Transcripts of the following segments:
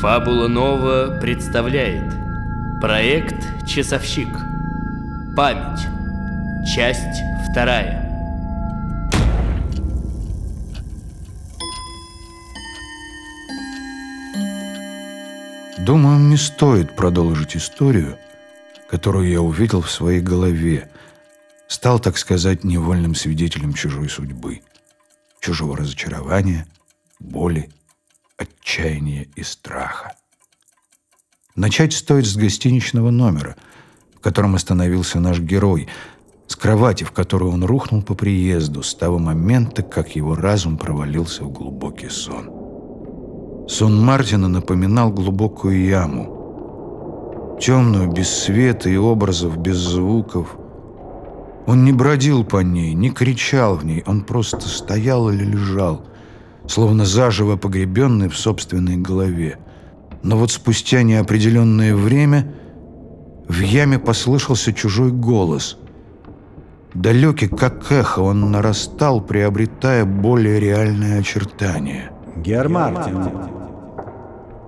Фабула Нова представляет Проект «Часовщик» Память. Часть вторая. Думаю, не стоит продолжить историю, которую я увидел в своей голове. Стал, так сказать, невольным свидетелем чужой судьбы, чужого разочарования, боли, отчаяния и страха. Начать стоит с гостиничного номера, в котором остановился наш герой, с кровати, в которую он рухнул по приезду, с того момента, как его разум провалился в глубокий сон. Сон Мартина напоминал глубокую яму. Темную, без света и образов, без звуков. Он не бродил по ней, не кричал в ней, он просто стоял или лежал, словно заживо погребенный в собственной голове. Но вот спустя неопределенное время в яме послышался чужой голос. Далекий, как эхо, он нарастал, приобретая более реальные очертания. Гермартин,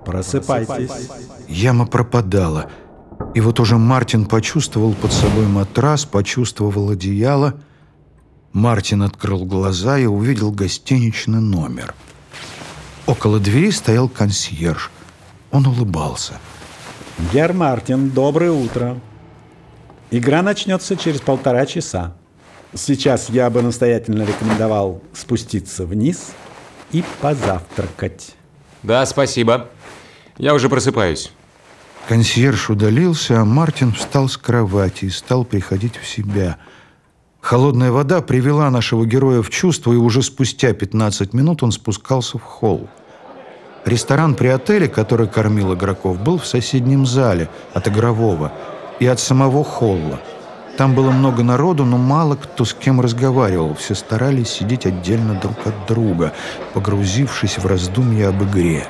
просыпайтесь. Яма пропадала. И вот уже Мартин почувствовал под собой матрас, почувствовал одеяло. Мартин открыл глаза и увидел гостиничный номер. Около двери стоял консьерж. Он улыбался. Гермартин, доброе утро. Игра начнется через полтора часа. Сейчас я бы настоятельно рекомендовал спуститься вниз и позавтракать. Да, спасибо. Я уже просыпаюсь. Консьерж удалился, а Мартин встал с кровати и стал приходить в себя. Холодная вода привела нашего героя в чувство, и уже спустя 15 минут он спускался в холл. Ресторан при отеле, который кормил игроков, был в соседнем зале от игрового и от самого холла. Там было много народу, но мало кто с кем разговаривал. Все старались сидеть отдельно друг от друга, погрузившись в раздумья об игре.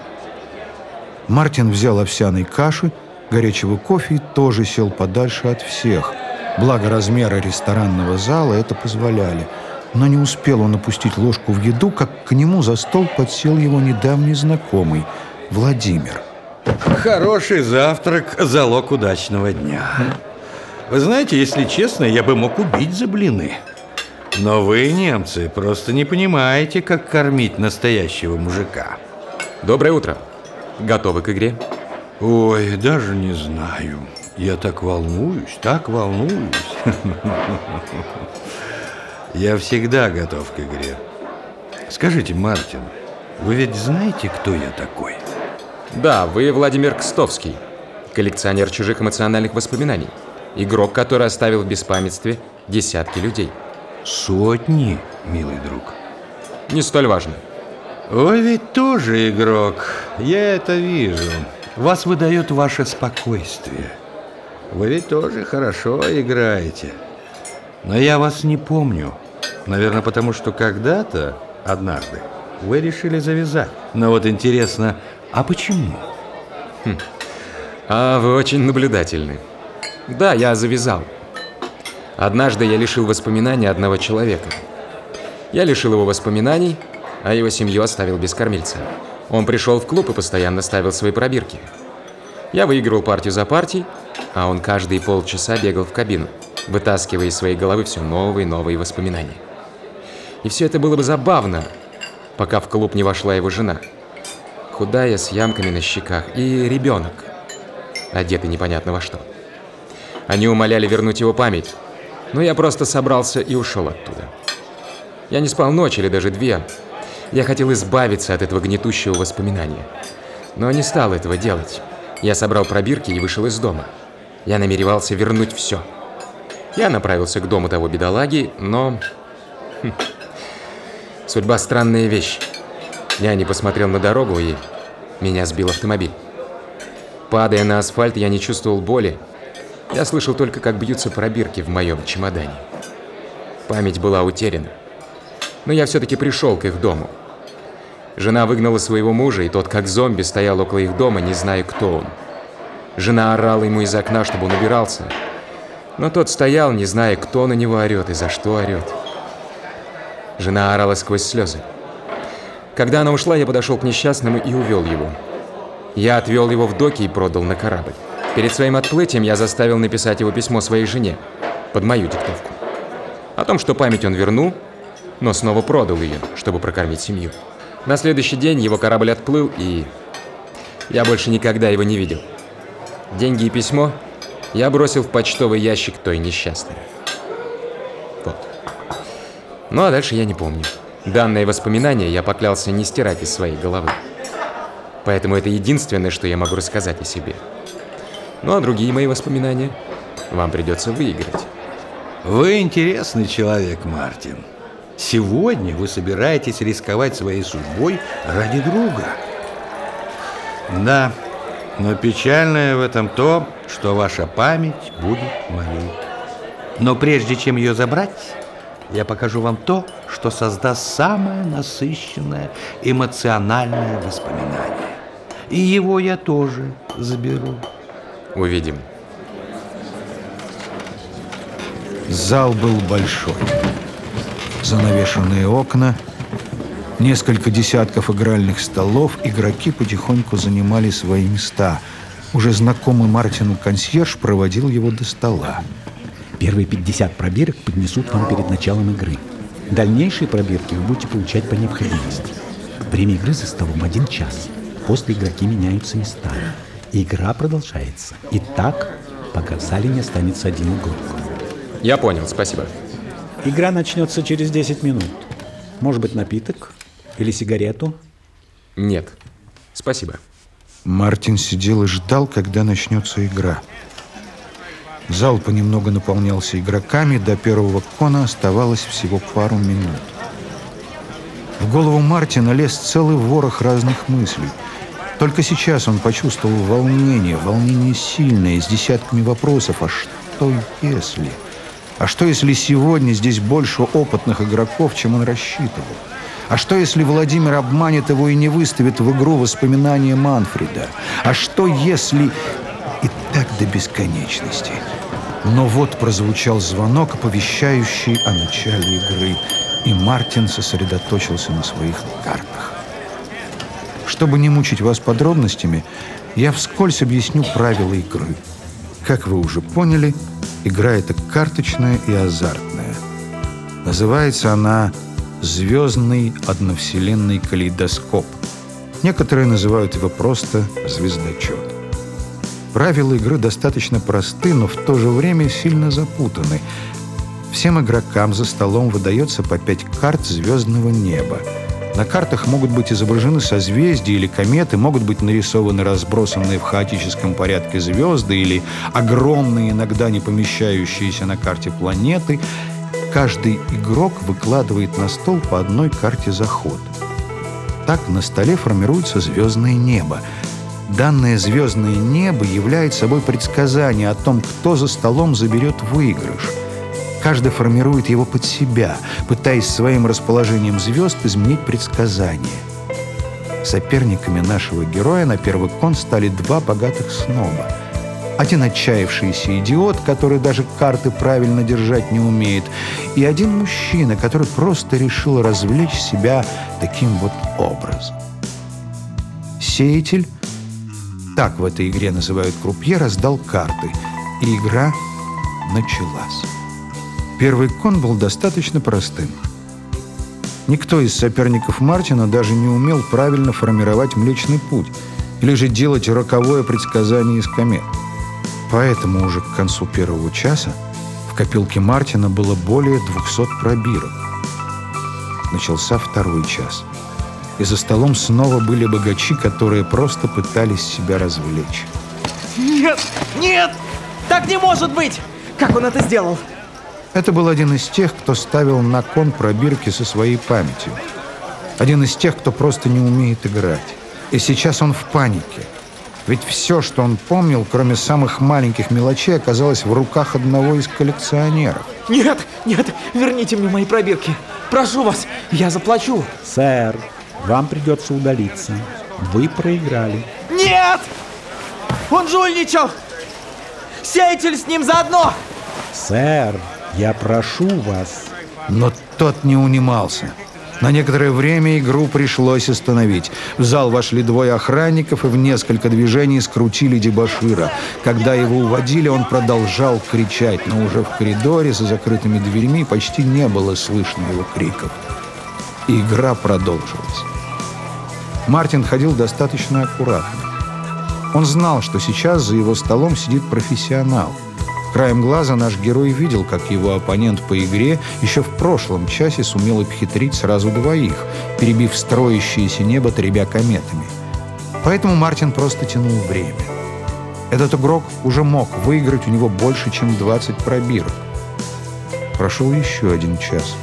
Мартин взял овсяной каши, горячего кофе и тоже сел подальше от всех. Благо размеры ресторанного зала это позволяли. Но не успел он опустить ложку в еду, как к нему за стол подсел его недавний знакомый Владимир. Хороший завтрак – залог удачного дня. Вы знаете, если честно, я бы мог убить за блины. Но вы, немцы, просто не понимаете, как кормить настоящего мужика. Доброе утро. Готовы к игре? Ой, даже не знаю. Я так волнуюсь, так волнуюсь. Я всегда готов к игре. Скажите, Мартин, вы ведь знаете, кто я такой? Да, вы Владимир Кстовский, коллекционер чужих эмоциональных воспоминаний. Игрок, который оставил в беспамятстве десятки людей. Сотни, милый друг. Не столь важно. Вы ведь тоже игрок. Я это вижу. Вас выдает ваше спокойствие. Вы ведь тоже хорошо играете. Но я вас не помню. Наверное, потому что когда-то, однажды, вы решили завязать. Но вот интересно, а почему? Хм. А вы очень наблюдательны. Да, я завязал. Однажды я лишил воспоминаний одного человека. Я лишил его воспоминаний, а его семью оставил без кормильца. Он пришел в клуб и постоянно ставил свои пробирки. Я выигрывал партию за партией, а он каждые полчаса бегал в кабину, вытаскивая из своей головы все новые и новые воспоминания. И все это было бы забавно, пока в клуб не вошла его жена. Худая, с ямками на щеках, и ребенок, одетый непонятно во что. Они умоляли вернуть его память, но я просто собрался и ушел оттуда. Я не спал ночь или даже две. Я хотел избавиться от этого гнетущего воспоминания, но не стал этого делать. Я собрал пробирки и вышел из дома. Я намеревался вернуть все. Я направился к дому того бедолаги, но... Хм. Судьба странная вещь. Я не посмотрел на дорогу, и меня сбил автомобиль. Падая на асфальт, я не чувствовал боли. Я слышал только, как бьются пробирки в моем чемодане. Память была утеряна. Но я все-таки пришел к их дому. Жена выгнала своего мужа, и тот, как зомби, стоял около их дома, не зная, кто он. Жена орала ему из окна, чтобы он убирался. Но тот стоял, не зная, кто на него орет и за что орет. Жена орала сквозь слезы. Когда она ушла, я подошел к несчастному и увел его. Я отвел его в доки и продал на корабль. Перед своим отплытием я заставил написать его письмо своей жене под мою диктовку. О том, что память он вернул, но снова продал ее, чтобы прокормить семью. На следующий день его корабль отплыл, и я больше никогда его не видел. Деньги и письмо я бросил в почтовый ящик той несчастной. Вот. Ну а дальше я не помню. Данное воспоминание я поклялся не стирать из своей головы. Поэтому это единственное, что я могу рассказать о себе. Ну а другие мои воспоминания вам придется выиграть. Вы интересный человек, Мартин. Сегодня вы собираетесь рисковать своей судьбой ради друга. Да, но печальное в этом то, что ваша память будет моей. Но прежде чем ее забрать, я покажу вам то, что создаст самое насыщенное эмоциональное воспоминание. И его я тоже заберу. Увидим. Зал был большой. Занавешенные окна, несколько десятков игральных столов, игроки потихоньку занимали свои места. Уже знакомый Мартину консьерж проводил его до стола. Первые 50 пробирок поднесут вам перед началом игры. Дальнейшие пробирки вы будете получать по необходимости. Время игры за столом один час. После игроки меняются местами. Игра продолжается. И так, пока в зале не останется один игрок. Я понял, спасибо. Игра начнется через 10 минут. Может быть, напиток? Или сигарету? Нет. Спасибо. Мартин сидел и ждал, когда начнется игра. Зал понемногу наполнялся игроками, до первого кона оставалось всего пару минут. В голову Мартина лез целый ворох разных мыслей. Только сейчас он почувствовал волнение, волнение сильное, с десятками вопросов. А что если... А что, если сегодня здесь больше опытных игроков, чем он рассчитывал? А что, если Владимир обманет его и не выставит в игру воспоминания Манфреда? А что, если... И так до бесконечности. Но вот прозвучал звонок, оповещающий о начале игры, и Мартин сосредоточился на своих картах. Чтобы не мучить вас подробностями, я вскользь объясню правила игры. Как вы уже поняли, игра эта карточная и азартная. Называется она «Звездный одновселенный калейдоскоп». Некоторые называют его просто «звездочет». Правила игры достаточно просты, но в то же время сильно запутаны. Всем игрокам за столом выдается по пять карт звездного неба. На картах могут быть изображены созвездия или кометы, могут быть нарисованы разбросанные в хаотическом порядке звезды или огромные, иногда не помещающиеся на карте планеты. Каждый игрок выкладывает на стол по одной карте за ход. Так на столе формируется звездное небо. Данное звездное небо является собой предсказание о том, кто за столом заберет выигрыш – Каждый формирует его под себя, пытаясь своим расположением звезд изменить предсказания. Соперниками нашего героя на первый кон стали два богатых сноба. Один отчаявшийся идиот, который даже карты правильно держать не умеет, и один мужчина, который просто решил развлечь себя таким вот образом. Сеятель, так в этой игре называют крупье, раздал карты, и игра началась. Первый кон был достаточно простым. Никто из соперников Мартина даже не умел правильно формировать Млечный Путь или же делать роковое предсказание из комет. Поэтому уже к концу первого часа в копилке Мартина было более 200 пробирок. Начался второй час. И за столом снова были богачи, которые просто пытались себя развлечь. Нет! Нет! Так не может быть! Как он это сделал? Это был один из тех, кто ставил на кон пробирки со своей памятью. Один из тех, кто просто не умеет играть. И сейчас он в панике. Ведь все, что он помнил, кроме самых маленьких мелочей, оказалось в руках одного из коллекционеров. Нет, нет, верните мне мои пробирки. Прошу вас, я заплачу. Сэр, вам придется удалиться. Вы проиграли. Нет! Он жульничал! Сеятель с ним заодно! Сэр, я прошу вас. Но тот не унимался. На некоторое время игру пришлось остановить. В зал вошли двое охранников и в несколько движений скрутили дебашира. Когда его уводили, он продолжал кричать, но уже в коридоре за закрытыми дверьми почти не было слышно его криков. Игра продолжилась. Мартин ходил достаточно аккуратно. Он знал, что сейчас за его столом сидит профессионал – Краем глаза наш герой видел, как его оппонент по игре еще в прошлом часе сумел обхитрить сразу двоих, перебив строящееся небо требя кометами. Поэтому Мартин просто тянул время. Этот игрок уже мог выиграть у него больше, чем 20 пробирок. Прошел еще один час.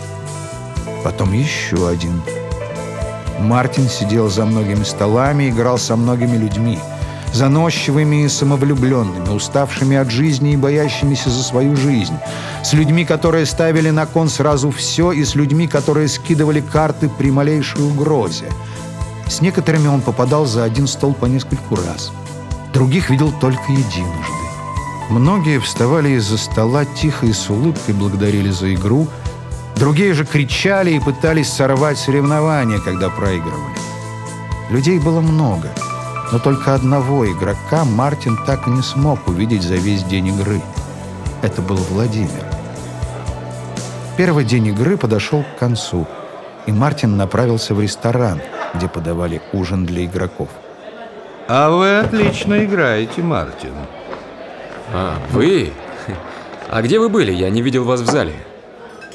Потом еще один. Мартин сидел за многими столами, играл со многими людьми – заносчивыми и самовлюбленными, уставшими от жизни и боящимися за свою жизнь, с людьми, которые ставили на кон сразу все, и с людьми, которые скидывали карты при малейшей угрозе. С некоторыми он попадал за один стол по нескольку раз. Других видел только единожды. Многие вставали из-за стола тихо и с улыбкой благодарили за игру, другие же кричали и пытались сорвать соревнования, когда проигрывали. Людей было много — но только одного игрока Мартин так и не смог увидеть за весь день игры. Это был Владимир. Первый день игры подошел к концу, и Мартин направился в ресторан, где подавали ужин для игроков. А вы отлично играете, Мартин. А, вы? А где вы были? Я не видел вас в зале.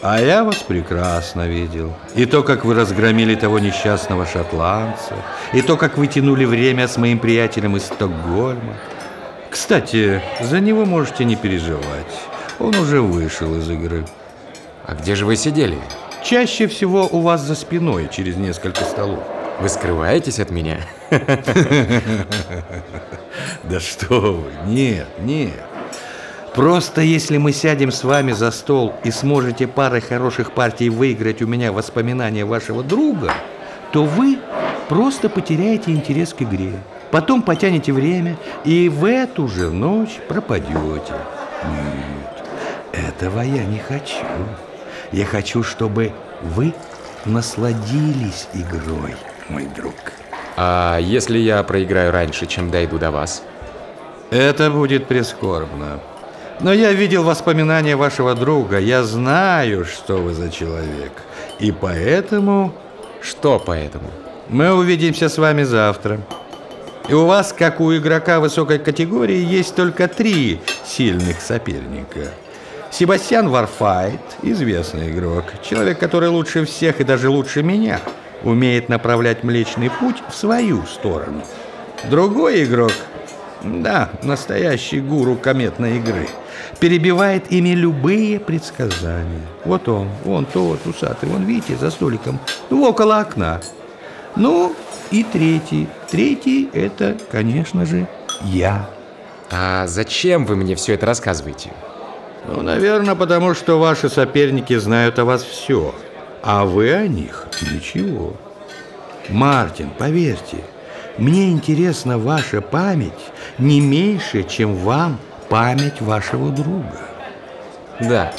А я вас прекрасно видел. И то, как вы разгромили того несчастного шотландца, и то, как вы тянули время с моим приятелем из Стокгольма. Кстати, за него можете не переживать. Он уже вышел из игры. А где же вы сидели? Чаще всего у вас за спиной, через несколько столов. Вы скрываетесь от меня? Да что вы, нет, нет. Просто если мы сядем с вами за стол и сможете парой хороших партий выиграть у меня воспоминания вашего друга, то вы просто потеряете интерес к игре. Потом потянете время и в эту же ночь пропадете. Нет, этого я не хочу. Я хочу, чтобы вы насладились игрой, мой друг. А если я проиграю раньше, чем дойду до вас? Это будет прискорбно. Но я видел воспоминания вашего друга. Я знаю, что вы за человек. И поэтому... Что поэтому? Мы увидимся с вами завтра. И у вас, как у игрока высокой категории, есть только три сильных соперника. Себастьян Варфайт, известный игрок, человек, который лучше всех и даже лучше меня умеет направлять Млечный Путь в свою сторону. Другой игрок, да, настоящий гуру кометной игры – перебивает ими любые предсказания. Вот он, вон тот, усатый, вон, видите, за столиком, ну, около окна. Ну, и третий. Третий – это, конечно же, я. А зачем вы мне все это рассказываете? Ну, наверное, потому что ваши соперники знают о вас все, а вы о них ничего. Мартин, поверьте, мне интересна ваша память не меньше, чем вам – память вашего друга. Да.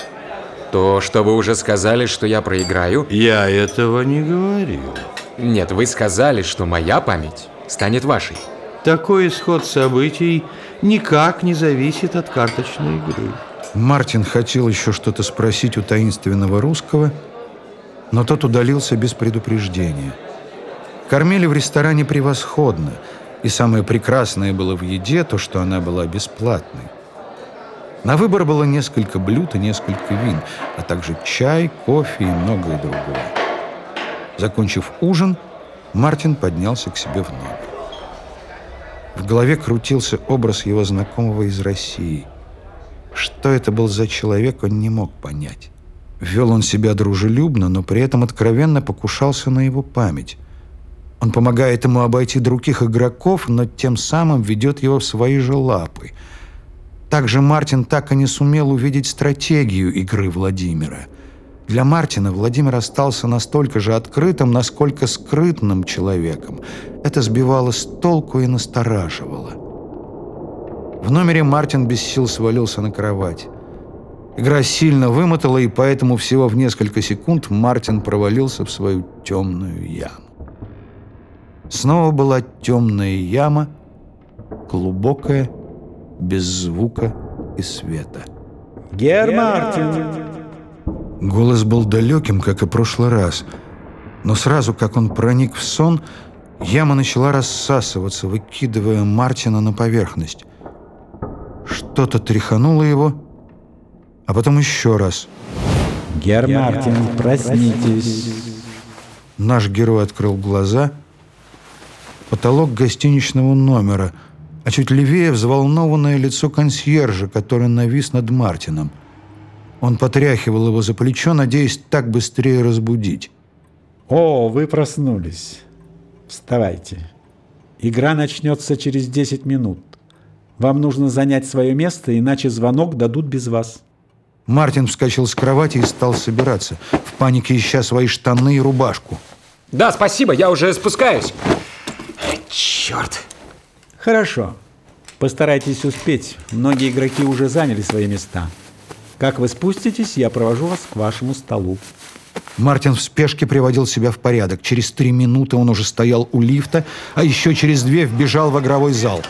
То, что вы уже сказали, что я проиграю? Я этого не говорил. Нет, вы сказали, что моя память станет вашей. Такой исход событий никак не зависит от карточной игры. Мартин хотел еще что-то спросить у таинственного русского, но тот удалился без предупреждения. Кормили в ресторане превосходно, и самое прекрасное было в еде то, что она была бесплатной. На выбор было несколько блюд и несколько вин, а также чай, кофе и многое другое. Закончив ужин, Мартин поднялся к себе в номер. В голове крутился образ его знакомого из России. Что это был за человек, он не мог понять. Вел он себя дружелюбно, но при этом откровенно покушался на его память. Он помогает ему обойти других игроков, но тем самым ведет его в свои же лапы – также Мартин так и не сумел увидеть стратегию игры Владимира. Для Мартина Владимир остался настолько же открытым, насколько скрытным человеком. Это сбивало с толку и настораживало. В номере Мартин без сил свалился на кровать. Игра сильно вымотала, и поэтому всего в несколько секунд Мартин провалился в свою темную яму. Снова была темная яма, глубокая, без звука и света. Гер Мартин! Голос был далеким, как и прошлый раз. Но сразу, как он проник в сон, яма начала рассасываться, выкидывая Мартина на поверхность. Что-то тряхануло его, а потом еще раз. Гер Мартин, проснитесь. Наш герой открыл глаза. Потолок гостиничного номера, а чуть левее взволнованное лицо консьержа, который навис над Мартином. Он потряхивал его за плечо, надеясь так быстрее разбудить. О, вы проснулись. Вставайте. Игра начнется через 10 минут. Вам нужно занять свое место, иначе звонок дадут без вас. Мартин вскочил с кровати и стал собираться, в панике ища свои штаны и рубашку. Да, спасибо, я уже спускаюсь. Черт. Хорошо. Постарайтесь успеть. Многие игроки уже заняли свои места. Как вы спуститесь, я провожу вас к вашему столу. Мартин в спешке приводил себя в порядок. Через три минуты он уже стоял у лифта, а еще через две вбежал в игровой зал.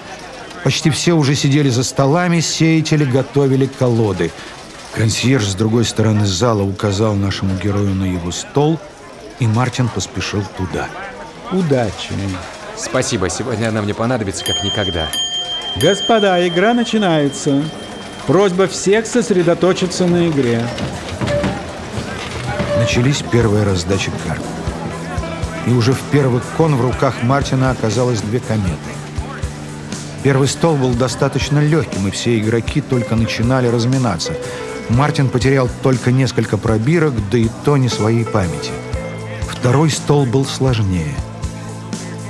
Почти все уже сидели за столами, сеятели готовили колоды. Консьерж с другой стороны зала указал нашему герою на его стол, и Мартин поспешил туда. Удачи. Спасибо, сегодня она мне понадобится как никогда. Господа, игра начинается. Просьба всех сосредоточиться на игре. Начались первые раздачи карт. И уже в первый кон в руках Мартина оказалось две кометы. Первый стол был достаточно легким, и все игроки только начинали разминаться. Мартин потерял только несколько пробирок, да и то не своей памяти. Второй стол был сложнее.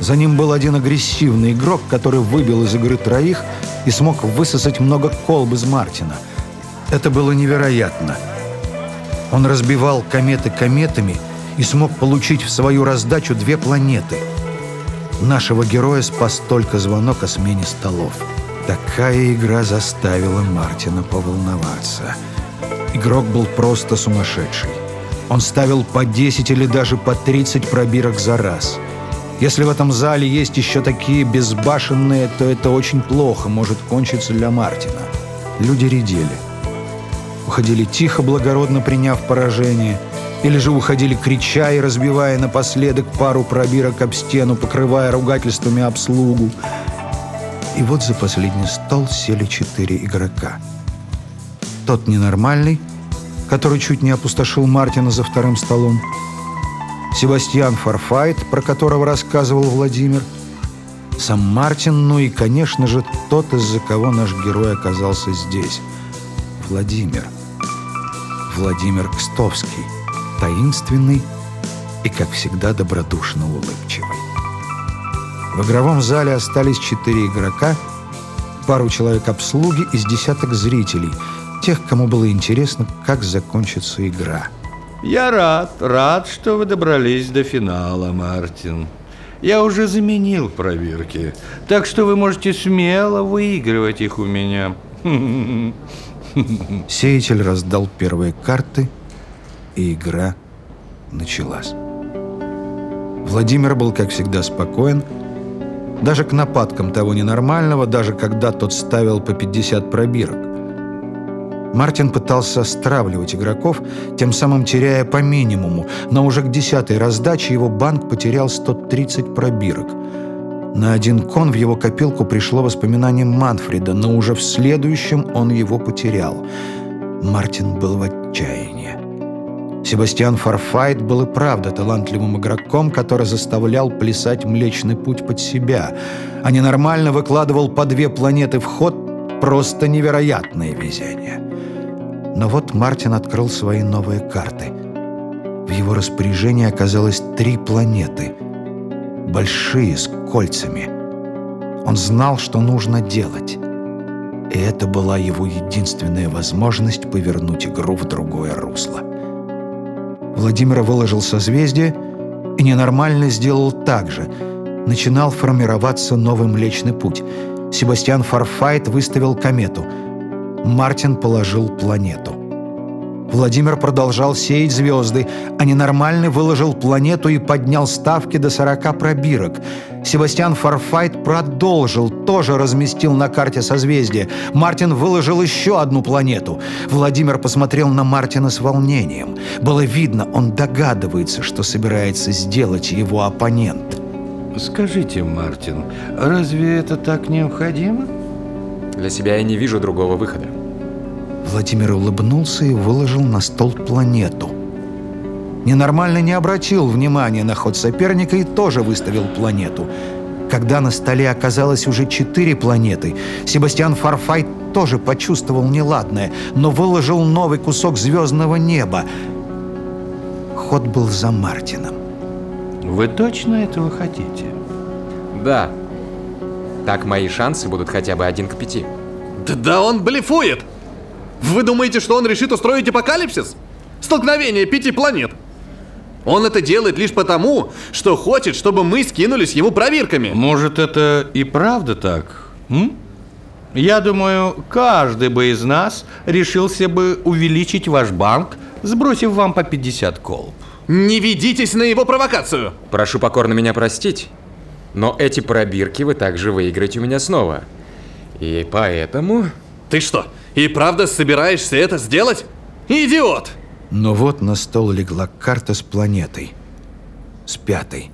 За ним был один агрессивный игрок, который выбил из игры троих и смог высосать много колб из Мартина. Это было невероятно. Он разбивал кометы кометами и смог получить в свою раздачу две планеты. Нашего героя спас только звонок о смене столов. Такая игра заставила Мартина поволноваться. Игрок был просто сумасшедший. Он ставил по 10 или даже по 30 пробирок за раз. Если в этом зале есть еще такие безбашенные, то это очень плохо может кончиться для Мартина. Люди редели. Уходили тихо, благородно приняв поражение, или же уходили крича и разбивая напоследок пару пробирок об стену, покрывая ругательствами обслугу. И вот за последний стол сели четыре игрока. Тот ненормальный, который чуть не опустошил Мартина за вторым столом, Себастьян Фарфайт, про которого рассказывал Владимир, сам Мартин, ну и, конечно же, тот, из-за кого наш герой оказался здесь. Владимир. Владимир Кстовский. Таинственный и, как всегда, добродушно улыбчивый. В игровом зале остались четыре игрока, пару человек обслуги из десяток зрителей, тех, кому было интересно, как закончится игра. Я рад, рад, что вы добрались до финала, Мартин. Я уже заменил проверки, так что вы можете смело выигрывать их у меня. Сеятель раздал первые карты, и игра началась. Владимир был, как всегда, спокоен, даже к нападкам того ненормального, даже когда тот ставил по 50 пробирок. Мартин пытался стравливать игроков, тем самым теряя по минимуму, но уже к десятой раздаче его банк потерял 130 пробирок. На один кон в его копилку пришло воспоминание Манфреда, но уже в следующем он его потерял. Мартин был в отчаянии. Себастьян Фарфайт был и правда талантливым игроком, который заставлял плясать Млечный Путь под себя, а ненормально выкладывал по две планеты в ход просто невероятное везение. Но вот Мартин открыл свои новые карты. В его распоряжении оказалось три планеты. Большие, с кольцами. Он знал, что нужно делать. И это была его единственная возможность повернуть игру в другое русло. Владимир выложил созвездие и ненормально сделал так же. Начинал формироваться новый Млечный Путь. Себастьян Фарфайт выставил комету. Мартин положил планету. Владимир продолжал сеять звезды, а ненормальный выложил планету и поднял ставки до 40 пробирок. Себастьян Фарфайт продолжил, тоже разместил на карте созвездия. Мартин выложил еще одну планету. Владимир посмотрел на Мартина с волнением. Было видно, он догадывается, что собирается сделать его оппонент. Скажите, Мартин, разве это так необходимо? Для себя я не вижу другого выхода. Владимир улыбнулся и выложил на стол планету. Ненормально не обратил внимания на ход соперника и тоже выставил планету. Когда на столе оказалось уже четыре планеты, Себастьян Фарфайт тоже почувствовал неладное, но выложил новый кусок звездного неба. Ход был за Мартином. Вы точно этого хотите? Да. Так мои шансы будут хотя бы один к пяти. Да, да он блефует! Вы думаете, что он решит устроить апокалипсис? Столкновение пяти планет. Он это делает лишь потому, что хочет, чтобы мы скинулись ему проверками. Может, это и правда так? М? Я думаю, каждый бы из нас решился бы увеличить ваш банк, сбросив вам по 50 колб. Не ведитесь на его провокацию. Прошу покорно меня простить, но эти пробирки вы также выиграете у меня снова. И поэтому... Ты что, и правда собираешься это сделать? Идиот! Но вот на стол легла карта с планетой. С пятой.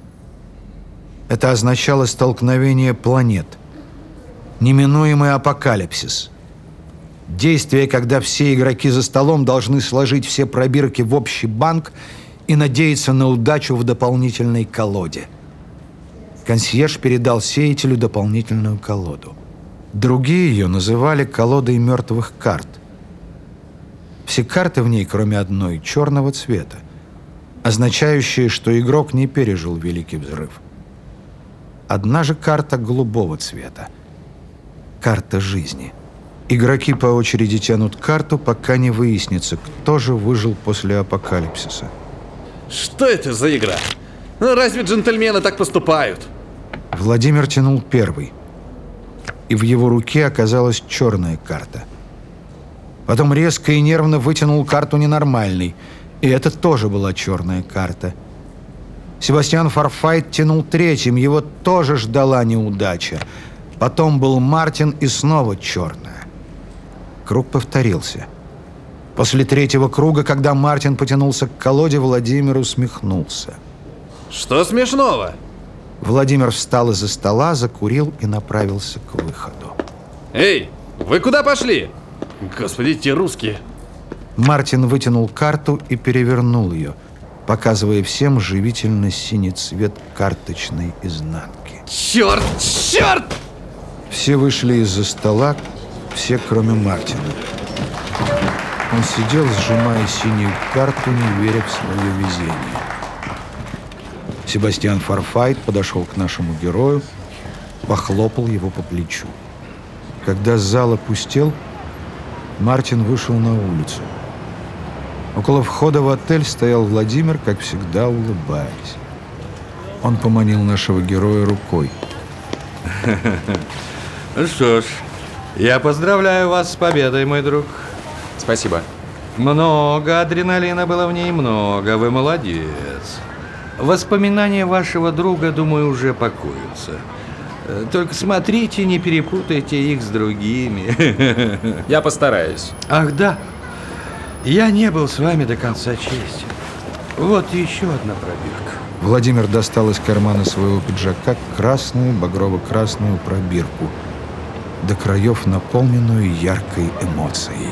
Это означало столкновение планет. Неминуемый апокалипсис. Действие, когда все игроки за столом должны сложить все пробирки в общий банк и надеяться на удачу в дополнительной колоде. Консьерж передал сеятелю дополнительную колоду. Другие ее называли колодой мертвых карт. Все карты в ней, кроме одной, черного цвета, означающие, что игрок не пережил Великий Взрыв. Одна же карта голубого цвета. Карта жизни. Игроки по очереди тянут карту, пока не выяснится, кто же выжил после апокалипсиса. Что это за игра? Ну, разве джентльмены так поступают? Владимир тянул первый. И в его руке оказалась черная карта. Потом резко и нервно вытянул карту ненормальной. И это тоже была черная карта. Себастьян Фарфайт тянул третьим, его тоже ждала неудача. Потом был Мартин и снова черная. Круг повторился. После третьего круга, когда Мартин потянулся к колоде, Владимир усмехнулся. Что смешного? Владимир встал из-за стола, закурил и направился к выходу. Эй, вы куда пошли? Господи, те русские. Мартин вытянул карту и перевернул ее, показывая всем живительно синий цвет карточной изнанки. Черт, черт! Все вышли из-за стола, все кроме Мартина. Он сидел, сжимая синюю карту, не веря в свое везение. Себастьян Фарфайт подошел к нашему герою, похлопал его по плечу. Когда зал опустел, Мартин вышел на улицу. Около входа в отель стоял Владимир, как всегда, улыбаясь. Он поманил нашего героя рукой. Ну Что ж, я поздравляю вас с победой, мой друг. Спасибо. Много адреналина было в ней, много. Вы молодец. Воспоминания вашего друга, думаю, уже покоятся. Э, Только смотрите, не перепутайте их с другими. Я постараюсь. Ах, да. Я не был с вами до конца честен. Вот еще одна пробирка. Владимир достал из кармана своего пиджака красную, багрово-красную пробирку, до краев наполненную яркой эмоцией.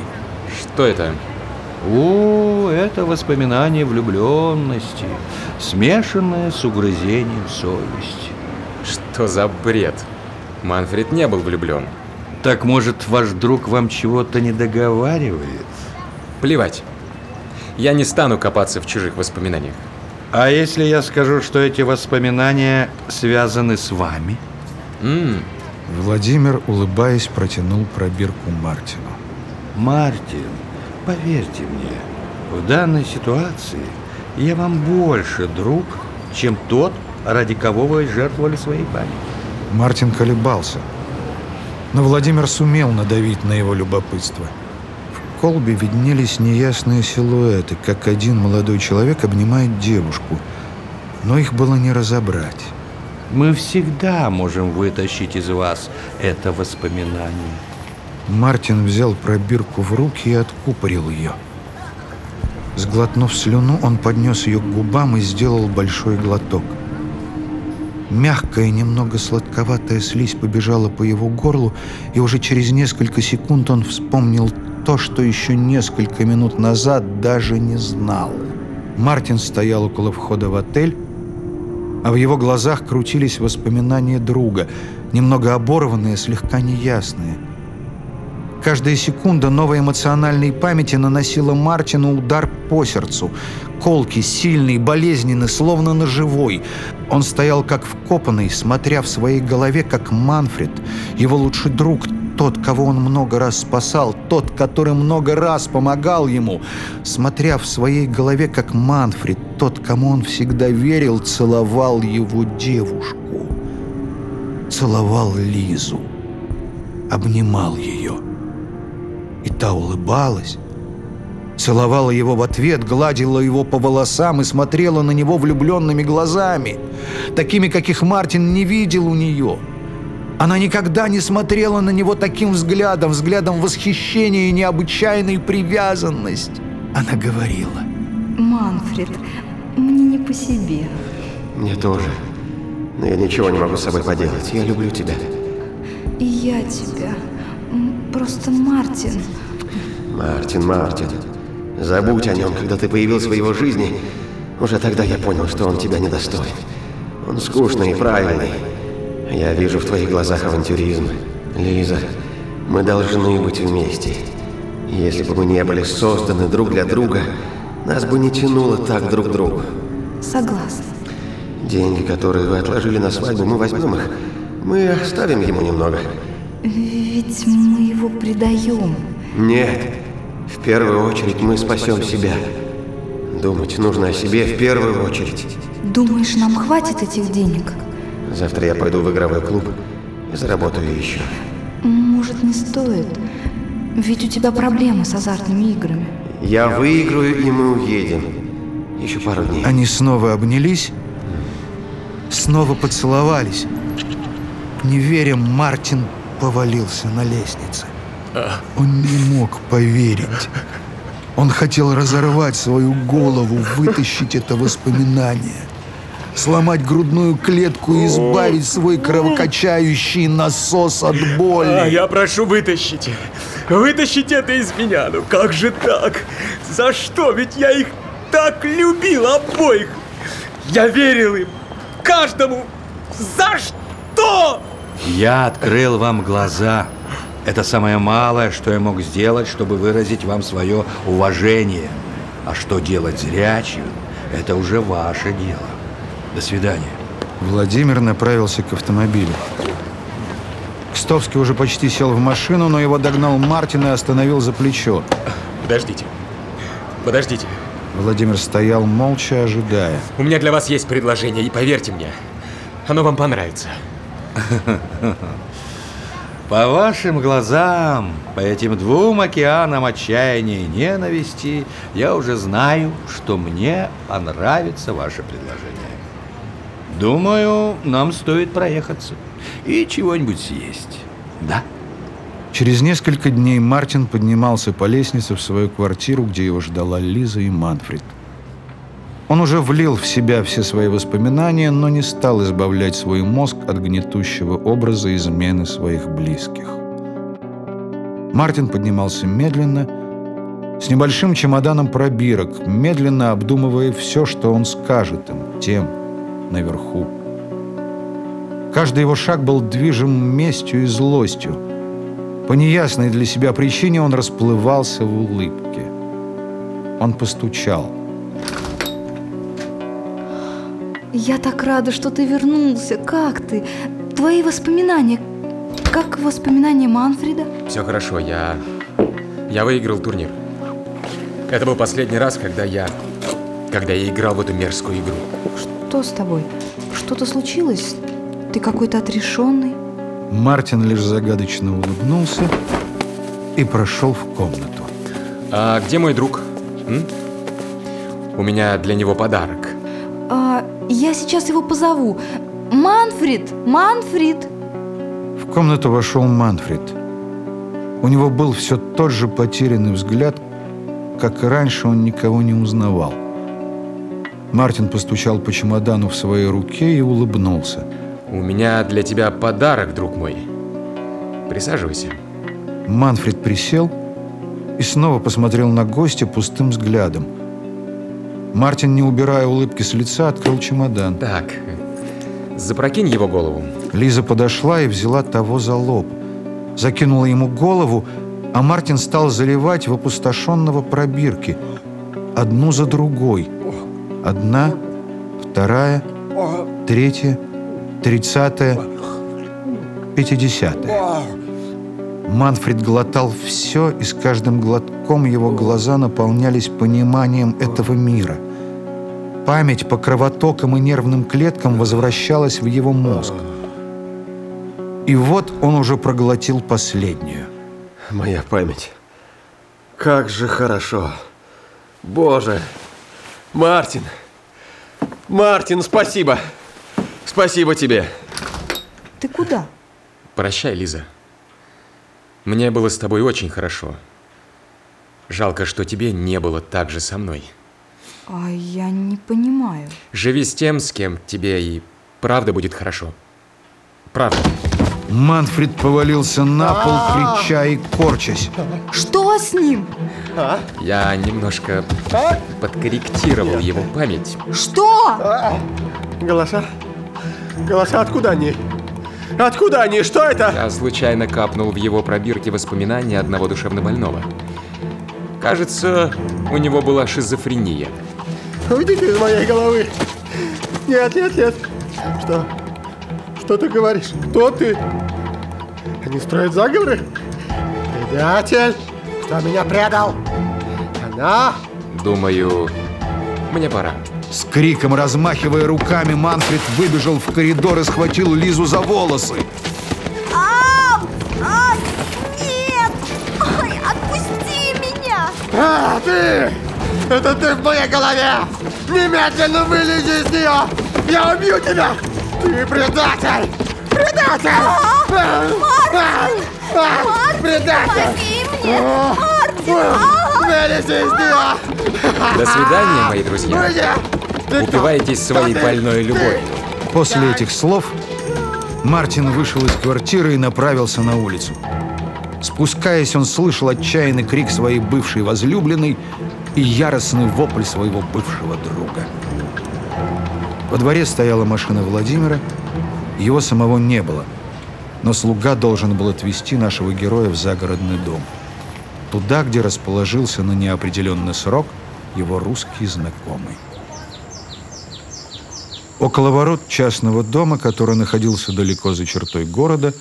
Что это? О, это воспоминание влюбленности, смешанное с угрызением совести. Что за бред? Манфред не был влюблен. Так может, ваш друг вам чего-то не договаривает? Плевать. Я не стану копаться в чужих воспоминаниях. А если я скажу, что эти воспоминания связаны с вами? М, Владимир, улыбаясь, протянул пробирку Мартину. Мартин, поверьте мне, в данной ситуации я вам больше друг, чем тот, ради кого вы жертвовали своей памятью. Мартин колебался, но Владимир сумел надавить на его любопытство. колбе виднелись неясные силуэты, как один молодой человек обнимает девушку. Но их было не разобрать. Мы всегда можем вытащить из вас это воспоминание. Мартин взял пробирку в руки и откупорил ее. Сглотнув слюну, он поднес ее к губам и сделал большой глоток. Мягкая, немного сладковатая слизь побежала по его горлу, и уже через несколько секунд он вспомнил то, что еще несколько минут назад даже не знал. Мартин стоял около входа в отель, а в его глазах крутились воспоминания друга, немного оборванные, слегка неясные. Каждая секунда новой эмоциональной памяти наносила Мартину удар по сердцу. Колки, сильный, болезненный, словно ножевой. Он стоял как вкопанный, смотря в своей голове, как Манфред, его лучший друг, тот, кого он много раз спасал, тот, который много раз помогал ему, смотря в своей голове, как Манфред, тот, кому он всегда верил, целовал его девушку. Целовал Лизу. Обнимал ее. И та улыбалась, целовала его в ответ, гладила его по волосам и смотрела на него влюбленными глазами, такими, каких Мартин не видел у нее. Она никогда не смотрела на него таким взглядом, взглядом восхищения и необычайной привязанности. Она говорила. Манфред, мне не по себе. Мне тоже. Но я ничего не могу с собой поделать. Я люблю тебя. И я тебя. Просто Мартин. Мартин, Мартин. Забудь о нем, когда ты появился в его жизни. Уже тогда я понял, что он тебя недостоин. Он скучный и правильный. Я вижу в твоих глазах авантюризм. Лиза, мы должны быть вместе. Если бы мы не были созданы друг для друга, нас бы не тянуло так друг к другу. Согласна. Деньги, которые вы отложили на свадьбу, мы возьмем их. Мы оставим ему немного. Ведь мы его предаем. Нет. В первую очередь мы спасем себя. Думать нужно о себе в первую очередь. Думаешь, нам хватит этих денег? Завтра я пойду в игровой клуб и заработаю еще. Может, не стоит? Ведь у тебя проблемы с азартными играми. Я выиграю, и мы уедем. Еще пару дней. Они снова обнялись, снова поцеловались. Не веря, Мартин повалился на лестнице. Он не мог поверить. Он хотел разорвать свою голову, вытащить это воспоминание, сломать грудную клетку и избавить свой кровокачающий насос от боли. А, я прошу, вытащите. Вытащите это из меня. Ну как же так? За что? Ведь я их так любил обоих. Я верил им. Каждому. За что? Я открыл вам глаза. Это самое малое, что я мог сделать, чтобы выразить вам свое уважение. А что делать зрячим, это уже ваше дело. До свидания. Владимир направился к автомобилю. Кстовский уже почти сел в машину, но его догнал Мартин и остановил за плечо. Подождите. Подождите. Владимир стоял молча, ожидая. У меня для вас есть предложение, и поверьте мне, оно вам понравится. По вашим глазам, по этим двум океанам отчаяния и ненависти, я уже знаю, что мне понравится ваше предложение. Думаю, нам стоит проехаться и чего-нибудь съесть. Да? Через несколько дней Мартин поднимался по лестнице в свою квартиру, где его ждала Лиза и Манфред. Он уже влил в себя все свои воспоминания, но не стал избавлять свой мозг от гнетущего образа измены своих близких. Мартин поднимался медленно, с небольшим чемоданом пробирок, медленно обдумывая все, что он скажет им, тем наверху. Каждый его шаг был движим местью и злостью. По неясной для себя причине он расплывался в улыбке. Он постучал. Я так рада, что ты вернулся. Как ты? Твои воспоминания. Как воспоминания Манфреда? Все хорошо, я... Я выиграл турнир. Это был последний раз, когда я... Когда я играл в эту мерзкую игру. Что с тобой? Что-то случилось? Ты какой-то отрешенный? Мартин лишь загадочно улыбнулся и прошел в комнату. А где мой друг? М? У меня для него подарок. А, я сейчас его позову. Манфред! Манфред! В комнату вошел Манфред. У него был все тот же потерянный взгляд, как и раньше он никого не узнавал. Мартин постучал по чемодану в своей руке и улыбнулся. У меня для тебя подарок, друг мой. Присаживайся. Манфред присел и снова посмотрел на гостя пустым взглядом. Мартин, не убирая улыбки с лица, открыл чемодан. Так, запрокинь его голову. Лиза подошла и взяла того за лоб. Закинула ему голову, а Мартин стал заливать в опустошенного пробирки. Одну за другой. Одна, вторая, третья, тридцатая, пятидесятая. Манфред глотал все, и с каждым глотком его глаза наполнялись пониманием этого мира. Память по кровотокам и нервным клеткам возвращалась в его мозг. И вот он уже проглотил последнюю. Моя память. Как же хорошо. Боже. Мартин. Мартин, спасибо. Спасибо тебе. Ты куда? Прощай, Лиза. Мне было с тобой очень хорошо. Жалко, что тебе не было так же со мной. А я не понимаю. Живи с тем, с кем тебе и правда будет хорошо. Правда. Манфред повалился на пол, крича и корчась. Что с ним? Я немножко подкорректировал его память. Что? Голоса? Голоса откуда они? Откуда они? Что это? Я случайно капнул в его пробирки воспоминания одного душевнобольного. Кажется, у него была шизофрения. Уйдите из моей головы. Нет, нет, нет. Что? Что ты говоришь? Кто ты? Они строят заговоры? Предатель, кто меня предал? Она? Думаю, мне пора. С криком, размахивая руками, Манфред выбежал в коридор и схватил Лизу за волосы. А, а, нет! Ой, отпусти меня! А, ты! Это ты в моей голове! Немедленно вылези из нее! Я убью тебя! Ты предатель! Предатель! Мартин! А, Предатель! Помоги мне! Мартин! Вылези из нее! До свидания, мои друзья. Упивайтесь своей больной любовью. После этих слов Мартин вышел из квартиры и направился на улицу. Спускаясь, он слышал отчаянный крик своей бывшей возлюбленной и яростный вопль своего бывшего друга. Во дворе стояла машина Владимира, его самого не было, но слуга должен был отвезти нашего героя в загородный дом. Туда, где расположился на неопределенный срок его русский знакомый. Около ворот частного дома, который находился далеко за чертой города,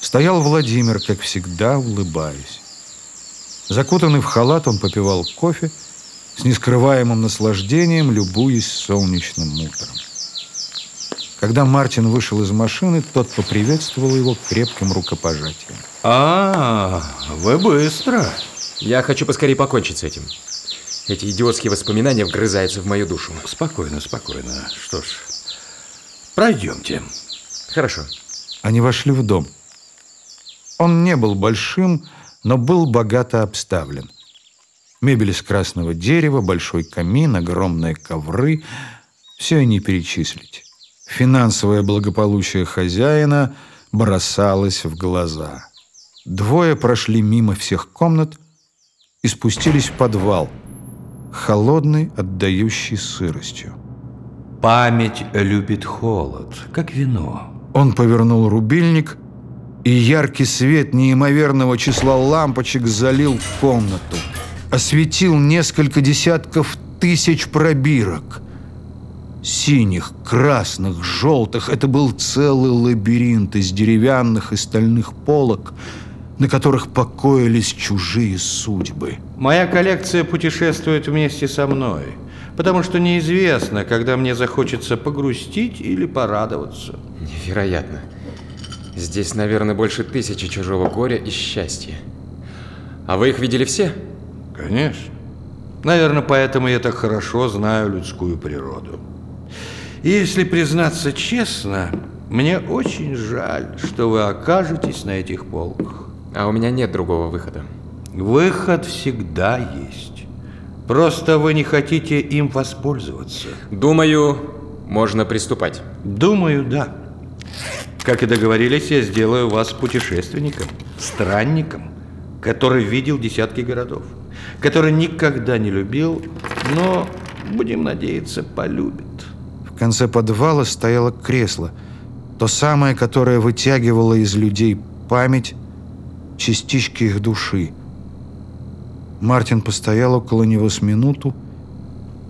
стоял Владимир, как всегда, улыбаясь. Закутанный в халат, он попивал кофе, с нескрываемым наслаждением любуясь солнечным утром. Когда Мартин вышел из машины, тот поприветствовал его крепким рукопожатием. А, вы быстро. Я хочу поскорее покончить с этим. Эти идиотские воспоминания вгрызаются в мою душу. Спокойно, спокойно. Что ж, пройдемте. Хорошо. Они вошли в дом. Он не был большим, но был богато обставлен. Мебель из красного дерева, большой камин, огромные ковры. Все и не перечислить. Финансовое благополучие хозяина бросалось в глаза. Двое прошли мимо всех комнат и спустились в подвал, холодный, отдающий сыростью. Память любит холод, как вино. Он повернул рубильник, и яркий свет неимоверного числа лампочек залил комнату. Осветил несколько десятков тысяч пробирок. Синих, красных, желтых. Это был целый лабиринт из деревянных и стальных полок, на которых покоились чужие судьбы. Моя коллекция путешествует вместе со мной, потому что неизвестно, когда мне захочется погрустить или порадоваться. Невероятно. Здесь, наверное, больше тысячи чужого горя и счастья. А вы их видели все? Конечно. Наверное, поэтому я так хорошо знаю людскую природу. И если признаться честно, мне очень жаль, что вы окажетесь на этих полках. А у меня нет другого выхода. Выход всегда есть. Просто вы не хотите им воспользоваться. Думаю, можно приступать. Думаю, да. Как и договорились, я сделаю вас путешественником, странником, который видел десятки городов, который никогда не любил, но, будем надеяться, полюбит. В конце подвала стояло кресло, то самое, которое вытягивало из людей память, частички их души. Мартин постоял около него с минуту,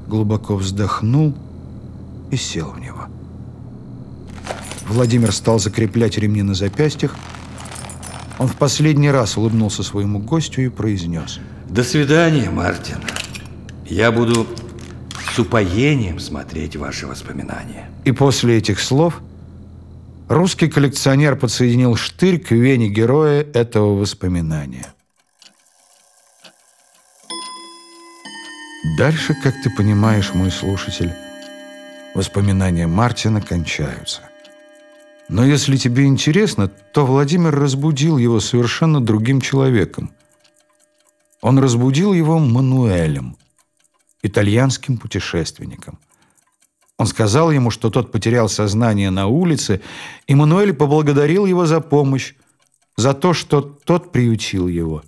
глубоко вздохнул и сел в него. Владимир стал закреплять ремни на запястьях. Он в последний раз улыбнулся своему гостю и произнес. До свидания, Мартин. Я буду с упоением смотреть ваши воспоминания. И после этих слов русский коллекционер подсоединил штырь к вене героя этого воспоминания. Дальше, как ты понимаешь, мой слушатель, воспоминания Мартина кончаются. Но если тебе интересно, то Владимир разбудил его совершенно другим человеком. Он разбудил его Мануэлем, итальянским путешественником. Он сказал ему, что тот потерял сознание на улице, и Мануэль поблагодарил его за помощь, за то, что тот приютил его.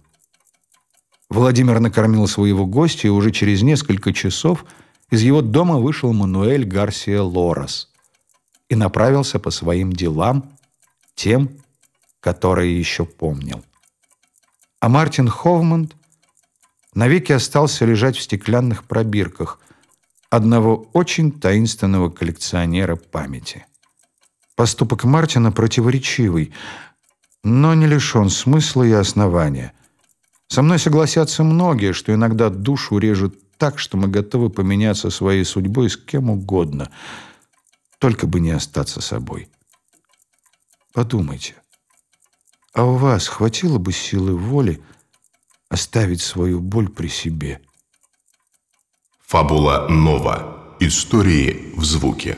Владимир накормил своего гостя, и уже через несколько часов из его дома вышел Мануэль Гарсия Лорас и направился по своим делам, тем, которые еще помнил. А Мартин Ховмонд навеки остался лежать в стеклянных пробирках одного очень таинственного коллекционера памяти. Поступок Мартина противоречивый, но не лишен смысла и основания. Со мной согласятся многие, что иногда душу режет так, что мы готовы поменяться своей судьбой с кем угодно, только бы не остаться собой. Подумайте, а у вас хватило бы силы воли оставить свою боль при себе? Фабула Нова. Истории в звуке.